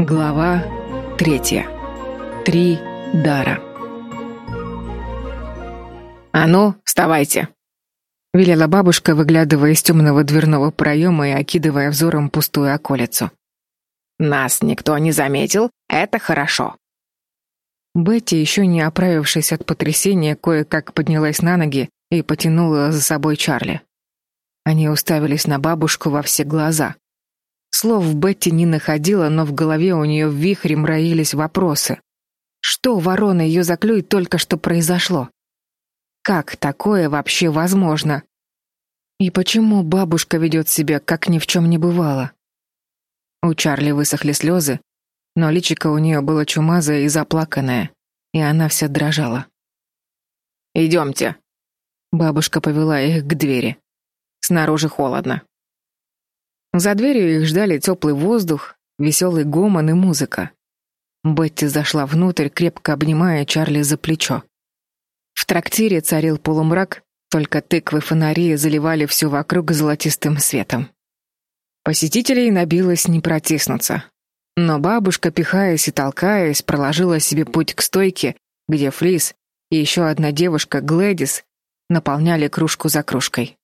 Глава третья. Три дара. «А ну, вставайте!» — велела бабушка, выглядывая из темного дверного проема и окидывая взором пустую околицу. «Нас никто не заметил, это хорошо!» Бетти, еще не оправившись от потрясения, кое-как поднялась на ноги и потянула за собой Чарли. Они уставились на бабушку во все глаза. Слов Бетти не находила, но в голове у нее вихрем роились вопросы. Что ворона ее заклюет только что произошло? Как такое вообще возможно? И почему бабушка ведет себя, как ни в чем не бывало? У Чарли высохли слезы, но личико у нее было чумазое и заплаканное, и она вся дрожала. «Идемте». Бабушка повела их к двери. Снаружи холодно. За дверью их ждали теплый воздух, веселый гомон и музыка. Бетти зашла внутрь, крепко обнимая Чарли за плечо. В трактире царил полумрак, только тыквы фонари заливали все вокруг золотистым светом. Посетителей набилось не протиснуться. Но бабушка, пихаясь и толкаясь, проложила себе путь к стойке, где Флис и еще одна девушка, Глэдис, наполняли кружку за кружкой.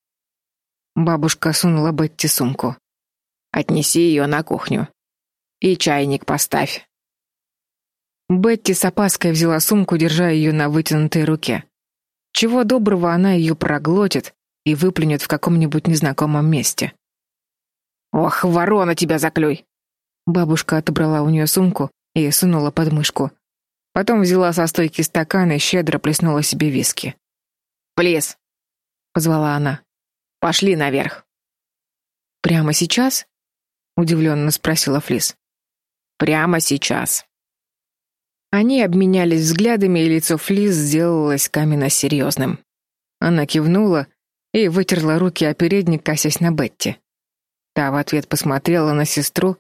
Бабушка сунула Бетти сумку. Отнеси ее на кухню. И чайник поставь. Бетти с опаской взяла сумку, держа ее на вытянутой руке. Чего доброго она ее проглотит и выплюнет в каком-нибудь незнакомом месте. «Ох, ворона тебя заклюй!» Бабушка отобрала у нее сумку и сунула под мышку. Потом взяла со стойки стакан и щедро плеснула себе виски. «Плес!» — позвала она. «Пошли наверх!» «Прямо сейчас?» Удивленно спросила Флис. Прямо сейчас. Они обменялись взглядами, и лицо Флис сделалось каменно серьезным. Она кивнула и вытерла руки о передник, косясь на Бетти. Та в ответ посмотрела на сестру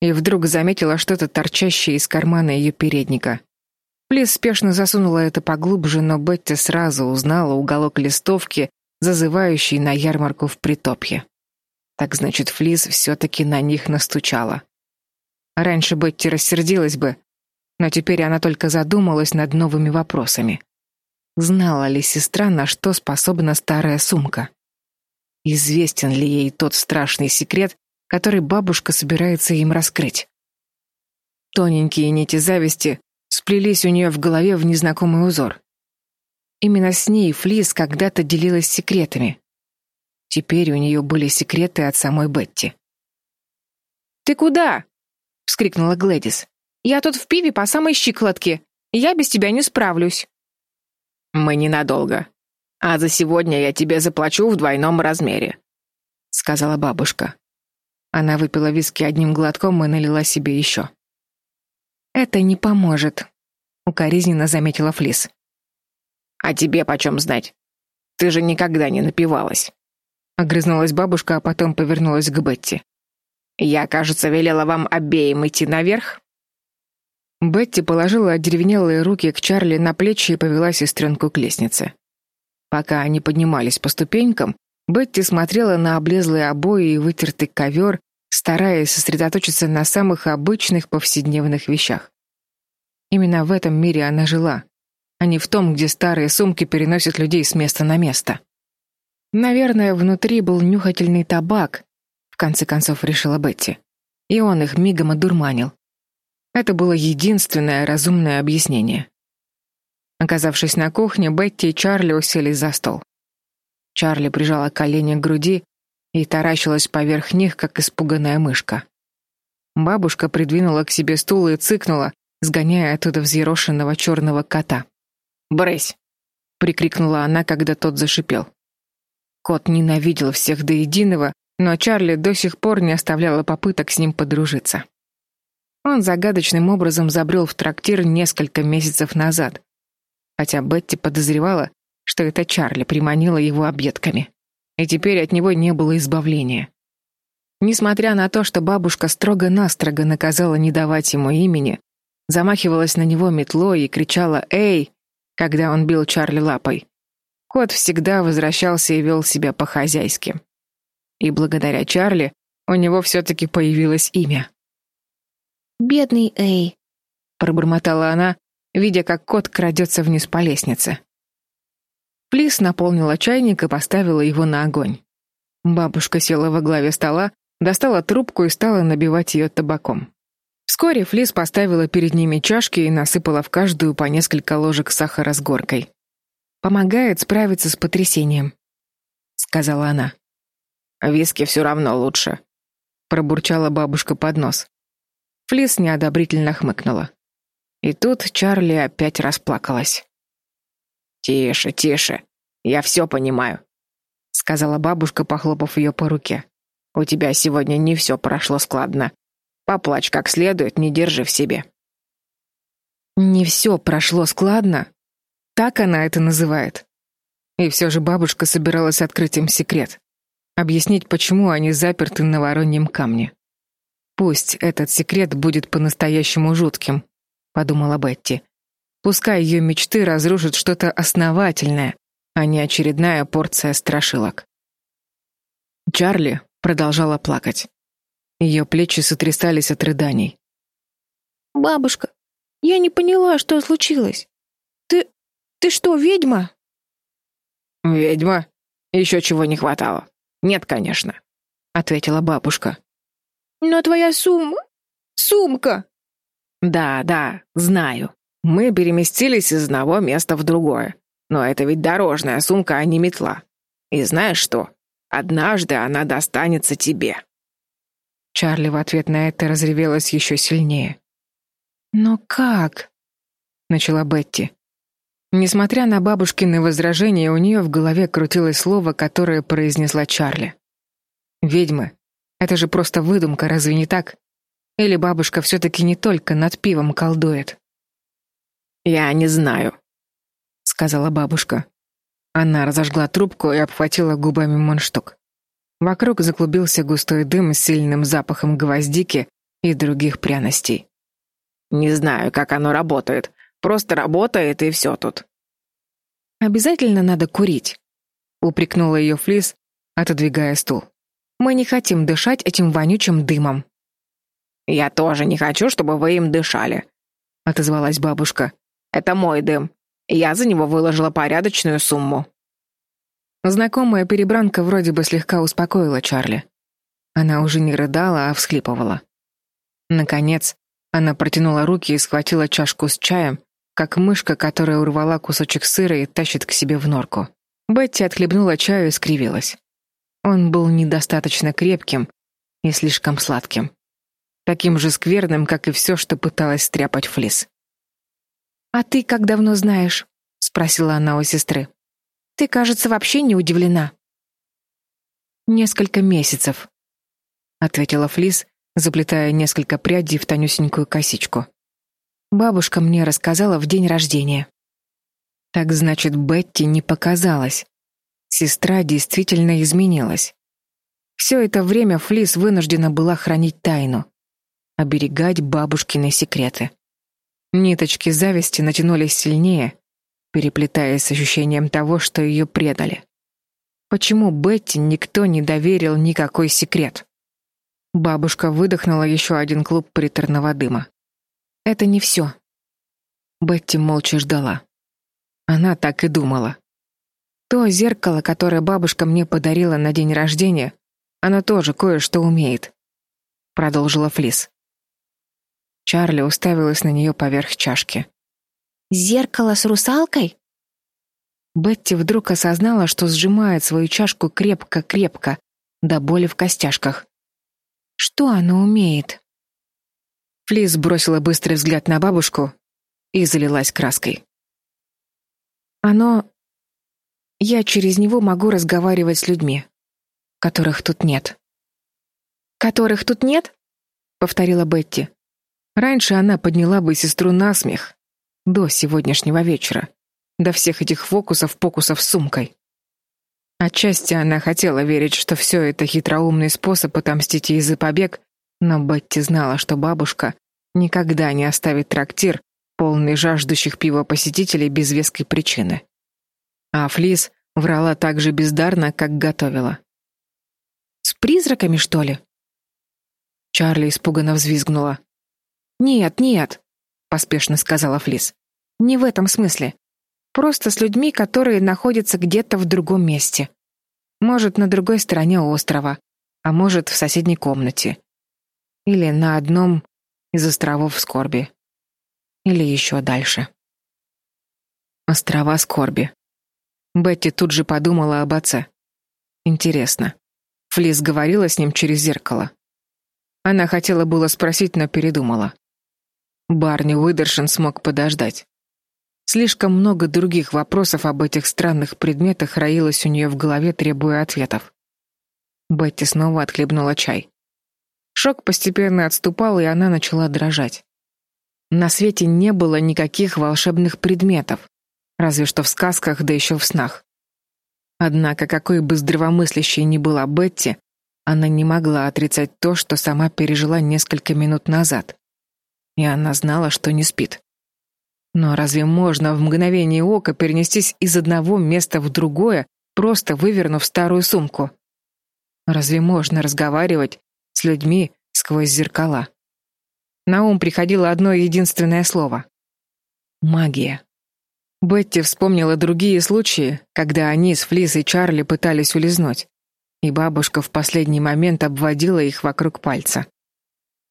и вдруг заметила что-то торчащее из кармана ее передника. Флис спешно засунула это поглубже, но Бетти сразу узнала уголок листовки, зазывающий на ярмарку в Притопье. Так значит, Флис все-таки на них настучала. Раньше Бетти рассердилась бы, но теперь она только задумалась над новыми вопросами. Знала ли сестра, на что способна старая сумка? Известен ли ей тот страшный секрет, который бабушка собирается им раскрыть? Тоненькие нити зависти сплелись у нее в голове в незнакомый узор. Именно с ней Флис когда-то делилась секретами. Теперь у нее были секреты от самой Бетти. «Ты куда?» — вскрикнула Глэдис. «Я тут в пиве по самой щиколотке. Я без тебя не справлюсь». «Мы ненадолго. А за сегодня я тебе заплачу в двойном размере», — сказала бабушка. Она выпила виски одним глотком и налила себе еще. «Это не поможет», — укоризненно заметила Флис. «А тебе почем знать? Ты же никогда не напивалась». Огрызнулась бабушка, а потом повернулась к Бетти. «Я, кажется, велела вам обеим идти наверх?» Бетти положила одеревенелые руки к Чарли на плечи и повела сестренку к лестнице. Пока они поднимались по ступенькам, Бетти смотрела на облезлые обои и вытертый ковер, стараясь сосредоточиться на самых обычных повседневных вещах. Именно в этом мире она жила, а не в том, где старые сумки переносят людей с места на место. Наверное, внутри был нюхательный табак, в конце концов решила Бетти. И он их мигом одурманил. Это было единственное разумное объяснение. Оказавшись на кухне, Бетти и Чарли уселись за стол. Чарли прижала колени к груди и таращилась поверх них, как испуганная мышка. Бабушка придвинула к себе стул и цыкнула, сгоняя оттуда взъерошенного черного кота. «Брысь!» — прикрикнула она, когда тот зашипел. Кот ненавидел всех до единого, но Чарли до сих пор не оставляла попыток с ним подружиться. Он загадочным образом забрел в трактир несколько месяцев назад, хотя Бетти подозревала, что это Чарли приманила его объедками, и теперь от него не было избавления. Несмотря на то, что бабушка строго-настрого наказала не давать ему имени, замахивалась на него метлой и кричала «Эй!», когда он бил Чарли лапой. Кот всегда возвращался и вел себя по-хозяйски. И благодаря Чарли у него все-таки появилось имя. Бедный Эй, пробормотала она, видя, как кот крадется вниз по лестнице. Флис наполнила чайник и поставила его на огонь. Бабушка села во главе стола, достала трубку и стала набивать ее табаком. Вскоре Флис поставила перед ними чашки и насыпала в каждую по несколько ложек сахара с горкой. «Помогает справиться с потрясением», — сказала она. «Виски все равно лучше», — пробурчала бабушка под нос. Флис неодобрительно хмыкнула. И тут Чарли опять расплакалась. «Тише, тише, я все понимаю», — сказала бабушка, похлопав ее по руке. «У тебя сегодня не все прошло складно. Поплачь как следует, не держи в себе. Не все прошло складно. Так она это называет. И все же бабушка собиралась открыть им секрет. Объяснить, почему они заперты на вороньем камне. Пусть этот секрет будет по-настоящему жутким, подумала Бетти. Пускай ее мечты разрушат что-то основательное, а не очередная порция страшилок. Чарли продолжала плакать. Ее плечи сотрясались от рыданий. «Бабушка, я не поняла, что случилось. Ты... что, ведьма?» «Ведьма? Еще чего не хватало. Нет, конечно», — ответила бабушка. «Но твоя сумма... сумка...» «Да, да, знаю. Мы переместились из одного места в другое. Но это ведь дорожная сумка, а не метла. И знаешь что? Однажды она достанется тебе». Чарли в ответ на это разревелась еще сильнее. «Но как?» — начала Бетти. Несмотря на бабушкины возражения, у нее в голове крутилось слово, которое произнесла Чарли. «Ведьмы. Это же просто выдумка, разве не так? Или бабушка все-таки не только над пивом колдует?» «Я не знаю», — сказала бабушка. Она разожгла трубку и обхватила губами мундштук. Вокруг заклубился густой дым с сильным запахом гвоздики и других пряностей. Не знаю, как оно работает. Просто работает и все тут. Обязательно надо курить, упрекнула ее Флис, отодвигая стул. Мы не хотим дышать этим вонючим дымом. Я тоже не хочу, чтобы вы им дышали, отозвалась бабушка. Это мой дым. Я за него выложила порядочную сумму. Знакомая перебранка вроде бы слегка успокоила Чарли. Она уже не рыдала, а всхлипывала. Наконец, она протянула руки и схватила чашку с чаем, как мышка, которая урвала кусочек сыра и тащит к себе в норку. Бетти отхлебнула чаю и скривилась. Он был недостаточно крепким и слишком сладким. Таким же скверным, как и все, что пыталась стряпать Флис. «А ты как давно знаешь?» — спросила она у сестры. Ты, кажется, вообще не удивлена. Несколько месяцев, ответила Флис, заплетая несколько прядей в тонюсенькую косичку. Бабушка мне рассказала в день рождения. Так значит, Бетти не показалась. Сестра действительно изменилась. Все это время Флис вынуждена была хранить тайну, оберегать бабушкины секреты. Ниточки зависти натянулись сильнее, переплетаясь с ощущением того, что ее предали. Почему Бетти никто не доверил никакой секрет? Бабушка выдохнула еще один клуб приторного дыма. Это не все. Бетти молча ждала. Она так и думала. То зеркало, которое бабушка мне подарила на день рождения, оно тоже кое-что умеет, продолжила Флис. Чарли уставилась на нее поверх чашки. Зеркало с русалкой? Бетти вдруг осознала, что сжимает свою чашку крепко-крепко, до боли в костяшках. Что оно умеет? Флис бросила быстрый взгляд на бабушку и залилась краской. Оно я через него могу разговаривать с людьми, которых тут нет. Которых тут нет? повторила Бетти. Раньше она подняла бы сестру на смех, до сегодняшнего вечера, до всех этих фокусов-покусов с сумкой. Отчасти она хотела верить, что все это хитроумный способ отомстить ей за побег, но Бетти знала, что бабушка никогда не оставит трактир, полный жаждущих пива посетителей без веской причины. А Флис врала так же бездарно, как готовила. «С призраками, что ли?» Чарли испуганно взвизгнула. Нет, нет, поспешно сказала Флис. Не в этом смысле. Просто с людьми, которые находятся где-то в другом месте. Может, на другой стороне острова, а может, в соседней комнате. Или на одном из островов скорби. Или еще дальше. Острова скорби. Бетти тут же подумала об отце. Интересно. Флис говорила с ним через зеркало. Она хотела было спросить, но передумала. Барни Уидершин смог подождать. Слишком много других вопросов об этих странных предметах роилось у нее в голове, требуя ответов. Бетти снова отхлебнула чай. Шок постепенно отступал, и она начала дрожать. На свете не было никаких волшебных предметов, разве что в сказках, да еще в снах. Однако, какой бы здравомыслящей ни была Бетти, она не могла отрицать то, что сама пережила несколько минут назад. И она знала, что не спит. Но разве можно в мгновение ока перенестись из одного места в другое, просто вывернув старую сумку? Разве можно разговаривать с людьми сквозь зеркала? На ум приходило одно единственное слово — магия. Бетти вспомнила другие случаи, когда они с Флис и Чарли пытались улизнуть, и бабушка в последний момент обводила их вокруг пальца.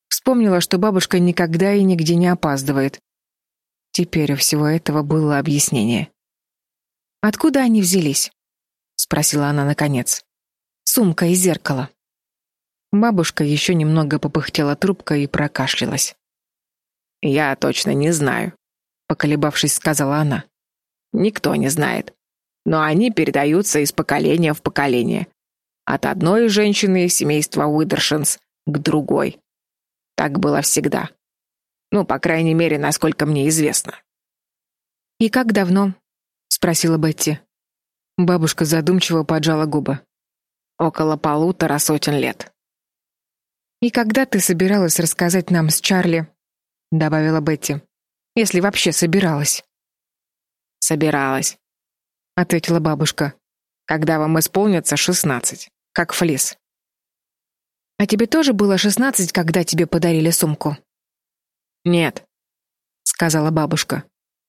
Вспомнила, что бабушка никогда и нигде не опаздывает, Теперь у всего этого было объяснение. «Откуда они взялись?» — спросила она наконец. «Сумка и зеркало». Бабушка еще немного попыхтела трубкой и прокашлялась. «Я точно не знаю», — поколебавшись, сказала она. «Никто не знает. Но они передаются из поколения в поколение. От одной женщины из семейства Уидершинс к другой. Так было всегда. Ну, по крайней мере, насколько мне известно. «И как давно?» — спросила Бетти. Бабушка задумчиво поджала губы. «Около полутора сотен лет». «И когда ты собиралась рассказать нам с Чарли?» — добавила Бетти. «Если вообще собиралась». «Собиралась», — ответила бабушка. «Когда вам исполнится шестнадцать, как Флис». «А тебе тоже было шестнадцать, когда тебе подарили сумку?» «Нет», — сказала бабушка.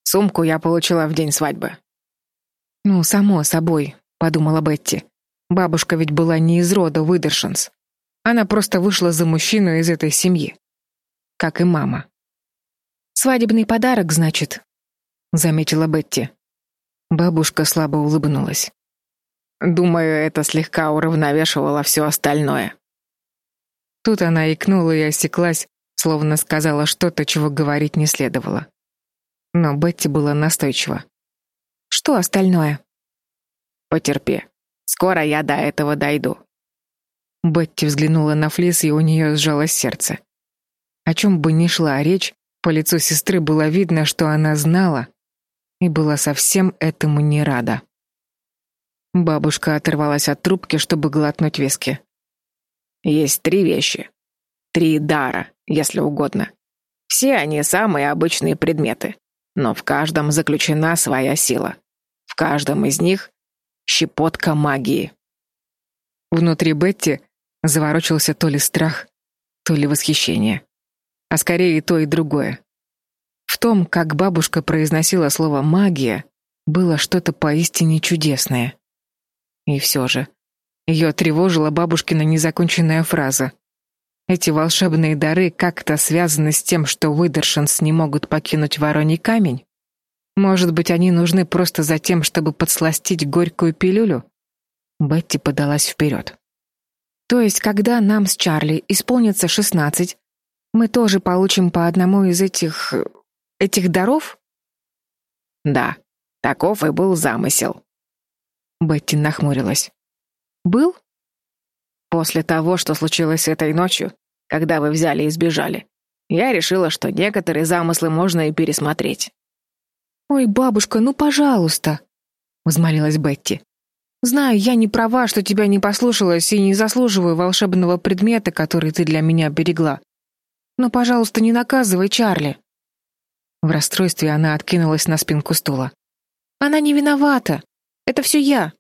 «Сумку я получила в день свадьбы». «Ну, само собой», — подумала Бетти. Бабушка ведь была не из рода Уидершинс. Она просто вышла за мужчину из этой семьи. Как и мама. «Свадебный подарок, значит», — заметила Бетти. Бабушка слабо улыбнулась. «Думаю, это слегка уравновешивало все остальное». Тут она икнула и осеклась, словно сказала что-то, чего говорить не следовало. Но Бетти была настойчива. «Что остальное?» «Потерпи. Скоро я до этого дойду». Бетти взглянула на Флис, и у нее сжалось сердце. О чем бы ни шла речь, по лицу сестры было видно, что она знала и была совсем этому не рада. Бабушка оторвалась от трубки, чтобы глотнуть виски. «Есть три вещи. Три дара, если угодно. Все они самые обычные предметы, но в каждом заключена своя сила. В каждом из них щепотка магии. Внутри Бетти заворочился то ли страх, то ли восхищение. А скорее и то, и другое. В том, как бабушка произносила слово «магия», было что-то поистине чудесное. И все же, ее тревожила бабушкина незаконченная фраза. Эти волшебные дары как-то связаны с тем, что выдершинс не могут покинуть Вороний камень? Может быть, они нужны просто за тем, чтобы подсластить горькую пилюлю? Бетти подалась вперед. То есть, когда нам с Чарли исполнится шестнадцать, мы тоже получим по одному из этих... этих даров? Да, таков и был замысел. Бетти нахмурилась. Был? После того, что случилось этой ночью, когда вы взяли и сбежали, я решила, что некоторые замыслы можно и пересмотреть. «Ой, бабушка, ну, пожалуйста!» — взмолилась Бетти. «Знаю, я не права, что тебя не послушалась и не заслуживаю волшебного предмета, который ты для меня берегла. Но, пожалуйста, не наказывай Чарли». В расстройстве она откинулась на спинку стула. «Она не виновата. Это все я».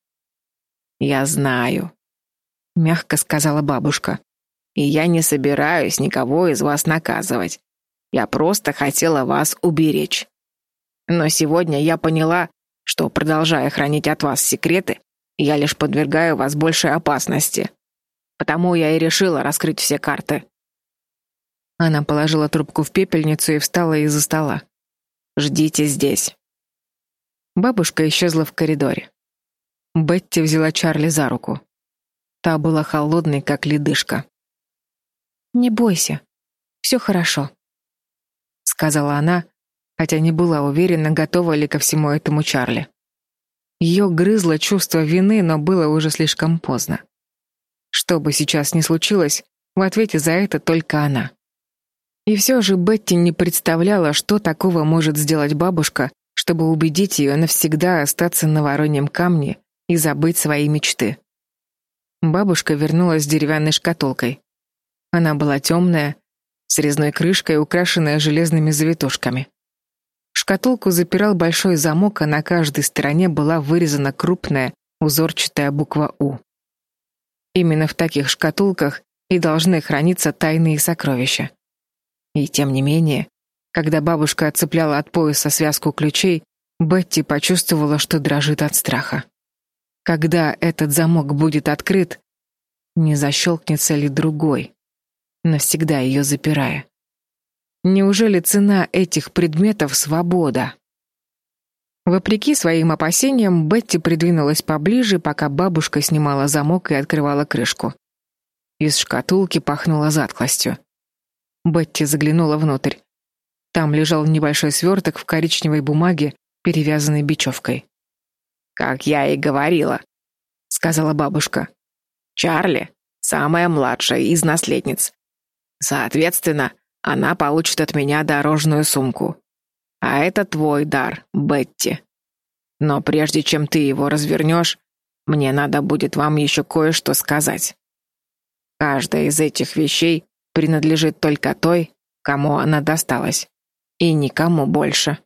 «Я знаю», мягко сказала бабушка. И я не собираюсь никого из вас наказывать. Я просто хотела вас уберечь. Но сегодня я поняла, что, продолжая хранить от вас секреты, я лишь подвергаю вас большей опасности. Потому я и решила раскрыть все карты. Она положила трубку в пепельницу и встала из-за стола. Ждите здесь. Бабушка исчезла в коридоре. Бетти взяла Чарли за руку. Та была холодной, как ледышка. «Не бойся, все хорошо», — сказала она, хотя не была уверена, готова ли ко всему этому Чарли. Ее грызло чувство вины, но было уже слишком поздно. Что бы сейчас ни случилось, в ответе за это только она. И все же Бетти не представляла, что такого может сделать бабушка, чтобы убедить ее навсегда остаться на вороньем камне и забыть свои мечты. Бабушка вернулась с деревянной шкатулкой. Она была темная, с резной крышкой, украшенная железными завитушками. Шкатулку запирал большой замок, а на каждой стороне была вырезана крупная узорчатая буква «У». Именно в таких шкатулках и должны храниться тайные сокровища. И тем не менее, когда бабушка отцепляла от пояса связку ключей, Бетти почувствовала, что дрожит от страха. Когда этот замок будет открыт, не защелкнется ли другой, навсегда ее запирая? Неужели цена этих предметов — свобода? Вопреки своим опасениям, Бетти придвинулась поближе, пока бабушка снимала замок и открывала крышку. Из шкатулки пахнуло затхлостью. Бетти заглянула внутрь. Там лежал небольшой сверток в коричневой бумаге, перевязанной бечевкой. «Как я и говорила», — сказала бабушка. «Чарли — самая младшая из наследниц. Соответственно, она получит от меня дорожную сумку. А это твой дар, Бетти. Но прежде чем ты его развернешь, мне надо будет вам еще кое-что сказать. Каждая из этих вещей принадлежит только той, кому она досталась, и никому больше.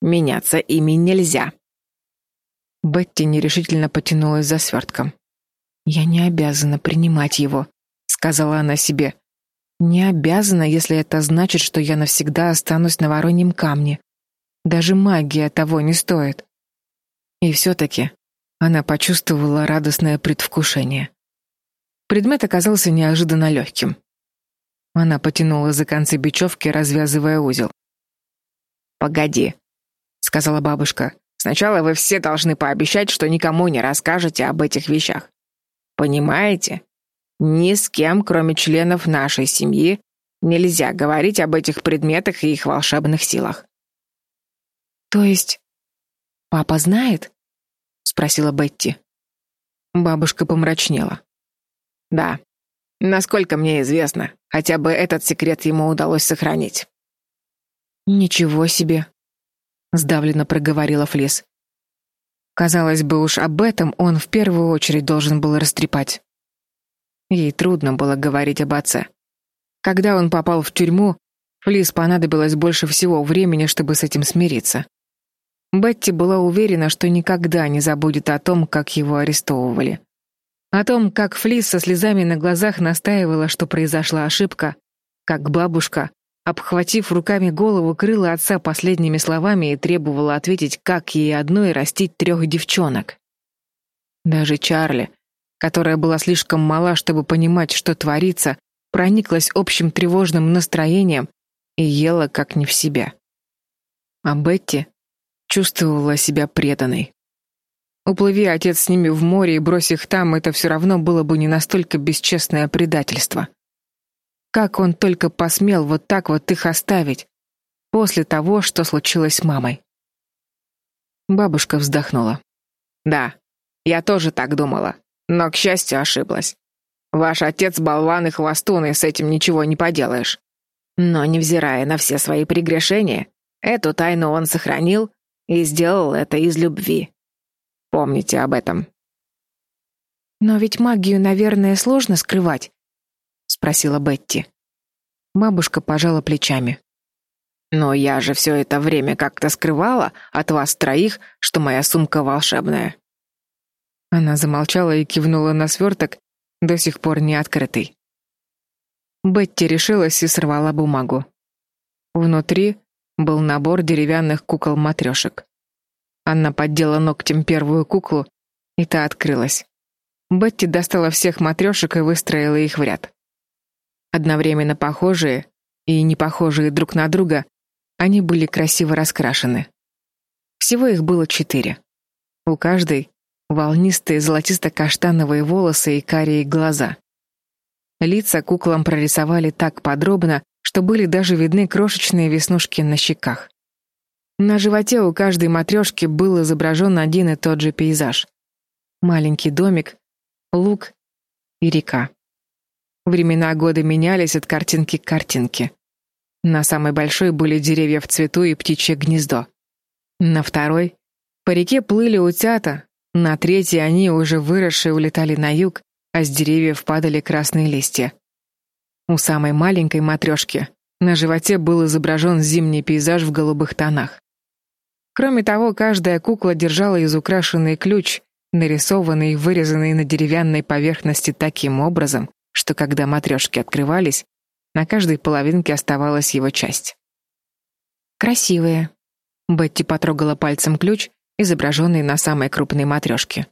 Меняться ими нельзя. Бетти нерешительно потянулась за свертком. «Я не обязана принимать его», — сказала она себе. «Не обязана, если это значит, что я навсегда останусь на вороньем камне. Даже магия того не стоит». И все-таки она почувствовала радостное предвкушение. Предмет оказался неожиданно легким. Она потянула за концы бечевки, развязывая узел. «Погоди», — сказала бабушка. «Сначала вы все должны пообещать, что никому не расскажете об этих вещах. Понимаете? Ни с кем, кроме членов нашей семьи, нельзя говорить об этих предметах и их волшебных силах». «То есть папа знает?» — спросила Бетти. Бабушка помрачнела. «Да, насколько мне известно, Хотя бы этот секрет ему удалось сохранить. «Ничего себе!» — сдавленно проговорила Флис. Казалось бы, уж об этом он в первую очередь должен был растрепать. Ей трудно было говорить об отце. Когда он попал в тюрьму, Флис понадобилось больше всего времени, чтобы с этим смириться. Бетти была уверена, что никогда не забудет о том, как его арестовывали. О том, как Флис со слезами на глазах настаивала, что произошла ошибка, как бабушка, обхватив руками голову, крыла отца последними словами и требовала ответить, как ей одной растить трех девчонок. Даже Чарли, которая была слишком мала, чтобы понимать, что творится, прониклась общим тревожным настроением и ела как не в себя. А Бетти чувствовала себя преданной. Уплыви отец с ними в море и брось их там, это все равно было бы не настолько бесчестное предательство. Как он только посмел вот так вот их оставить, после того, что случилось с мамой. Бабушка вздохнула. «Да, я тоже так думала, но, к счастью, ошиблась. Ваш отец болван и хвостун, и с этим ничего не поделаешь. Но, невзирая на все свои прегрешения, эту тайну он сохранил и сделал это из любви. Помните об этом. Но ведь магию, наверное, сложно скрывать, спросила Бетти. Бабушка пожала плечами. Но я же все это время как-то скрывала от вас троих, что моя сумка волшебная. Она замолчала и кивнула на сверток, до сих пор не открытый. Бетти решилась и сорвала бумагу. Внутри был набор деревянных кукол-матрешек. Анна поддела ногтем первую куклу, и та открылась. Бетти достала всех матрешек и выстроила их в ряд. Одновременно похожие и не похожие друг на друга, они были красиво раскрашены. Всего их было четыре. У каждой волнистые золотисто-каштановые волосы и карие глаза. Лица куклам прорисовали так подробно, что были даже видны крошечные веснушки на щеках. На животе у каждой матрешки был изображен один и тот же пейзаж. Маленький домик, луг и река. Времена года менялись от картинки к картинке. На самой большой были деревья в цвету и птичье гнездо. На второй по реке плыли утята, на третьей они, уже выросшие, улетали на юг, а с деревьев падали красные листья. У самой маленькой матрешки на животе был изображен зимний пейзаж в голубых тонах. Кроме того, каждая кукла держала изукрашенный ключ, нарисованный и вырезанный на деревянной поверхности таким образом, что когда матрешки открывались, на каждой половинке оставалась его часть. «Красивые». Бетти потрогала пальцем ключ, изображенный на самой крупной матрешке.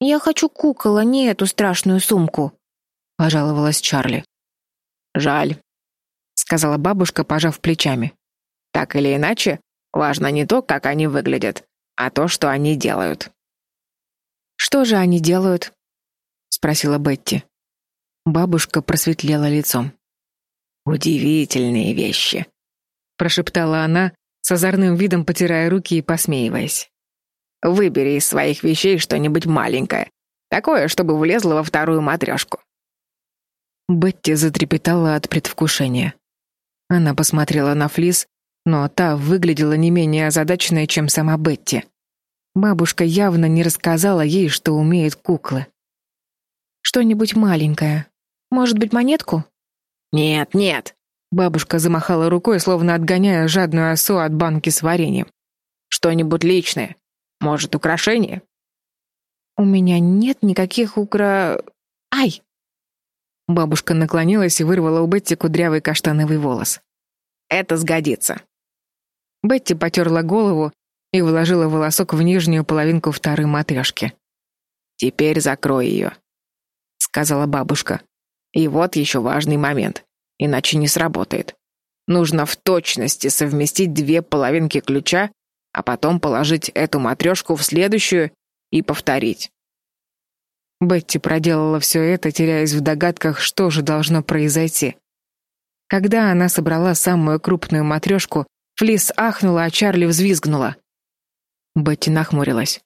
«Я хочу кукол, а не эту страшную сумку», — пожаловалась Чарли. «Жаль», — сказала бабушка, пожав плечами. «Так или иначе, важно не то, как они выглядят, а то, что они делают». «Что же они делают?» — спросила Бетти. Бабушка просветлела лицом. «Удивительные вещи», — прошептала она, с озорным видом потирая руки и посмеиваясь. «Выбери из своих вещей что-нибудь маленькое, такое, чтобы влезло во вторую матрешку». Бетти затрепетала от предвкушения. Она посмотрела на Флис, но та выглядела не менее озадаченной, чем сама Бетти. Бабушка явно не рассказала ей, что умеет куклы. «Что-нибудь маленькое. Может быть, монетку?» «Нет, нет!» Бабушка замахала рукой, словно отгоняя жадную осу от банки с вареньем. «Что-нибудь личное. Может, украшение?» «У меня нет никаких укра... Ай!» Бабушка наклонилась и вырвала у Бетти кудрявый каштановый волос. «Это сгодится». Бетти потерла голову и вложила волосок в нижнюю половинку второй матрешки. «Теперь закрой ее», — сказала бабушка. «И вот еще важный момент, иначе не сработает. Нужно в точности совместить две половинки ключа, а потом положить эту матрешку в следующую и повторить». Бетти проделала все это, теряясь в догадках, что же должно произойти. Когда она собрала самую крупную матрешку, Флис ахнула, а Чарли взвизгнула. Бетти нахмурилась.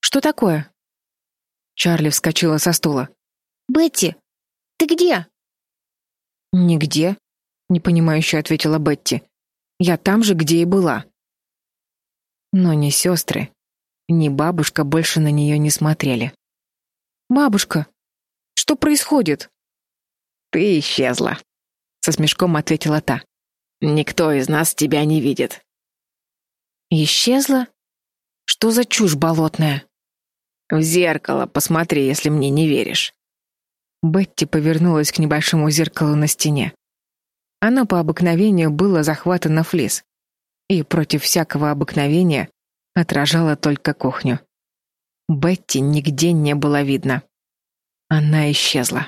«Что такое?» Чарли вскочила со стула. «Бетти, ты где?» «Нигде», — непонимающе ответила Бетти. «Я там же, где и была». Но ни сестры, ни бабушка больше на нее не смотрели. «Бабушка, что происходит?» «Ты исчезла», — со смешком ответила та. «Никто из нас тебя не видит». «Исчезла?» Что за чушь болотная? В зеркало посмотри, если мне не веришь. Бетти повернулась к небольшому зеркалу на стене. Оно по обыкновению было захватано флис, и против всякого обыкновения отражало только кухню. Бетти нигде не было видно. Она исчезла.